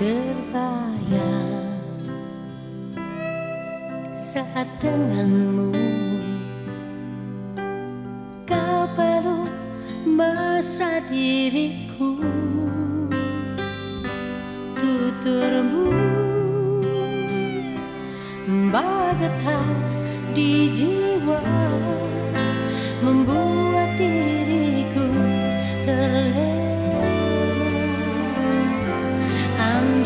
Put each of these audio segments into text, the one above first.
sayang saat denganmu. Kau perlu mesra diriku tuturmu. Bawa getar di jiwa membuat diriku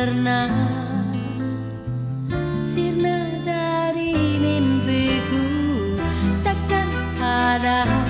sirna dari mimpiku. Takkan ada